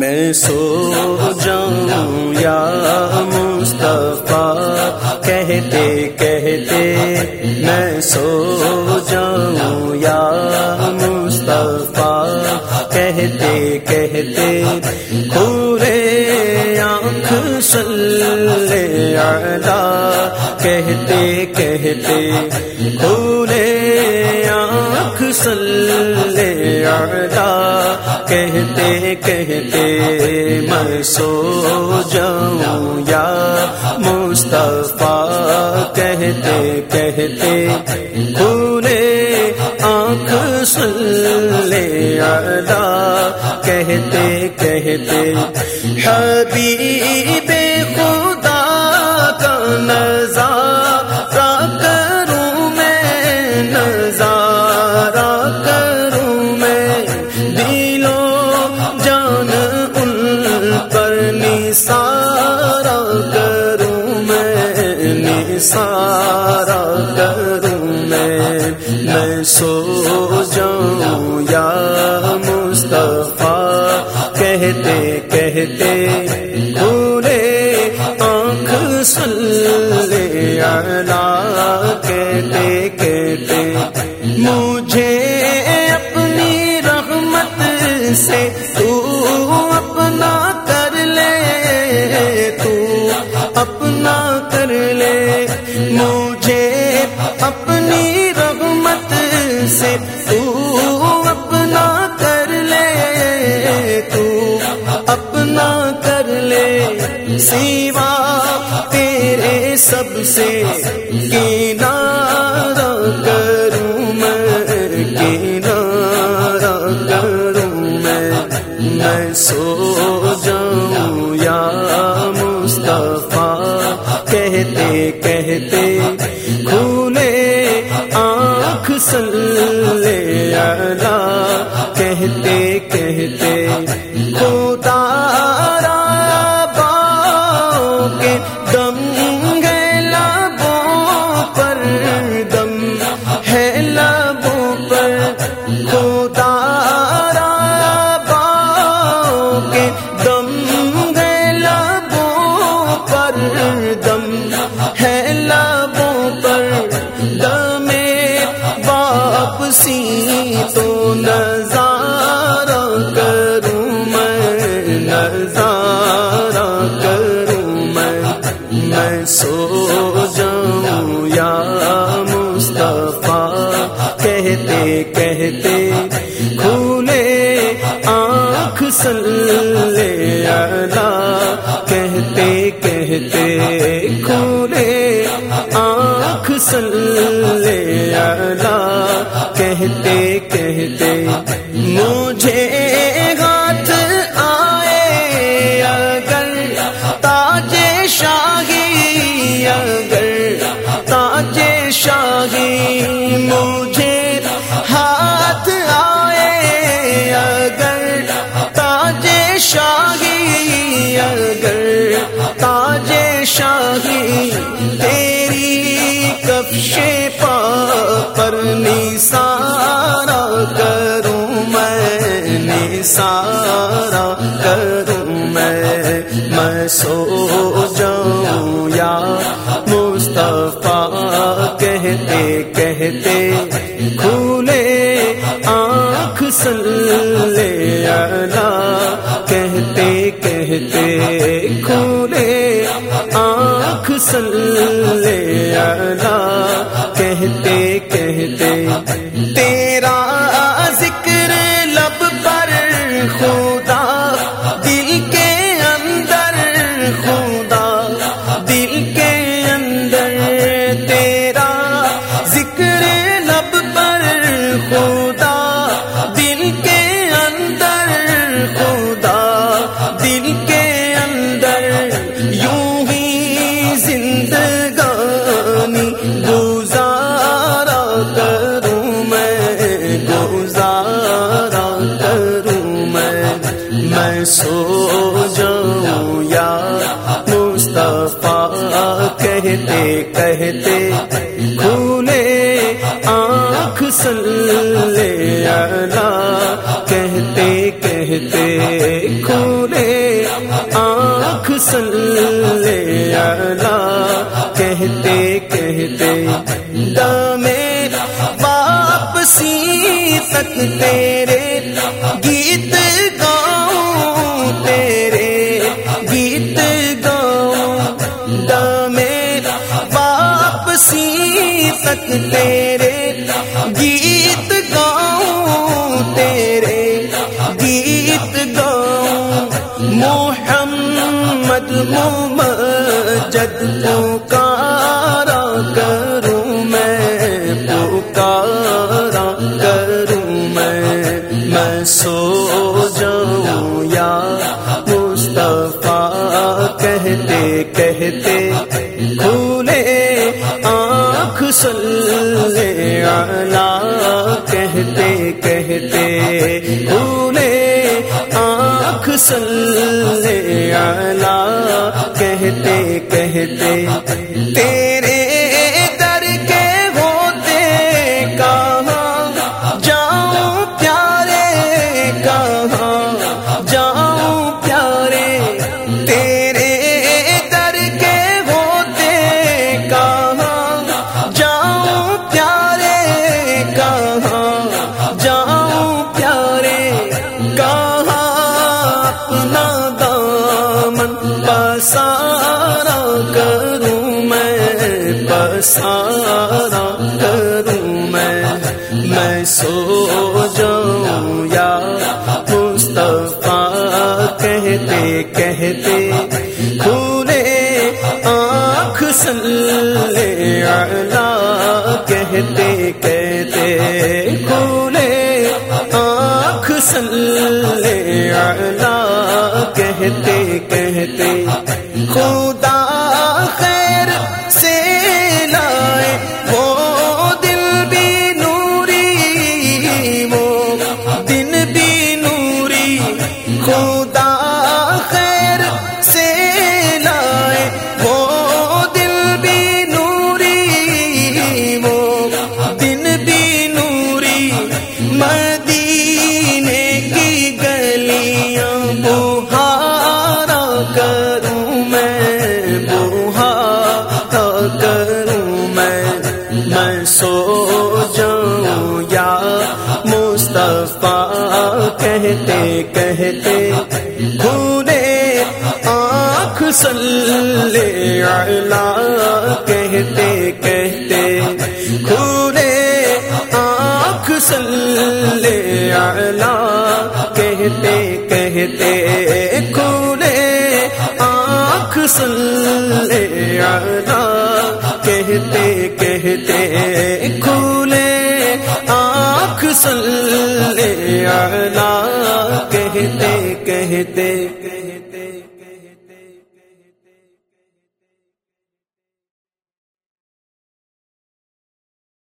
میں سو جاؤں یا مصطفیٰ، کہتے کہتے میں سو جاؤں یا مصطفیٰ، کہتے کہتے پورے آنکھ سلے اعلی، کہتے کہتے پورے آنکھ سلے اعلی۔ کہتے کہتے میں سو جاؤں یا مصطفیٰ کہتے کہتے پورے آنکھ سن لے اعلی کہتے کہتے حبیب سارا کروں میں، سارا کروں میں۔ میں سو جاؤں یا مصطفیٰ، کہتے کہتے پورے آنکھ سلے اللہ اپنا کر لے۔ مجھے اپنی رحمت سے تو اپنا کر لے۔ تو اپنا کر لے۔ سیوا تیرے سب سے کینا کہتے کھولے آنکھ سلے اللہ مصطفیٰ کہتے کہتے کھولے آنکھ سلے اعلی کہتے کہتے کھولے آنکھ سلے آنکھ سلے اعلی کہتے کہتے کھولے آنکھ سلے میں سو جاؤں یا مصطفیٰ کہتے کہتے کھولے آنکھ سلے اعلی کہتے کہتے کھولے آنکھ سلے اللہ کہتے کہتے دمے واپسی تک تیرے محمد ممجد پکارا کروں میں، پکارا کروں میں۔ میں سو جاؤں یا مصطفیٰ، کہتے کہتے کھولے آنکھ سلے اللہ آنکھ پسارا کروں میں پسارا کروں میں میں سو جاؤں یا مصطفیٰ کہتے کہتے کھولے آنکھ سلے اللہ کہتے کہتے کھولے آنکھ سلے اللہ کہتے کہتے خدا۔ میں سو جاؤں یا مصطفیٰ کہتے کہتے بھولے آنکھ سلے اللہ کہتے کہتے کھولے آنکھ سلے اللہ کہتے کہتے۔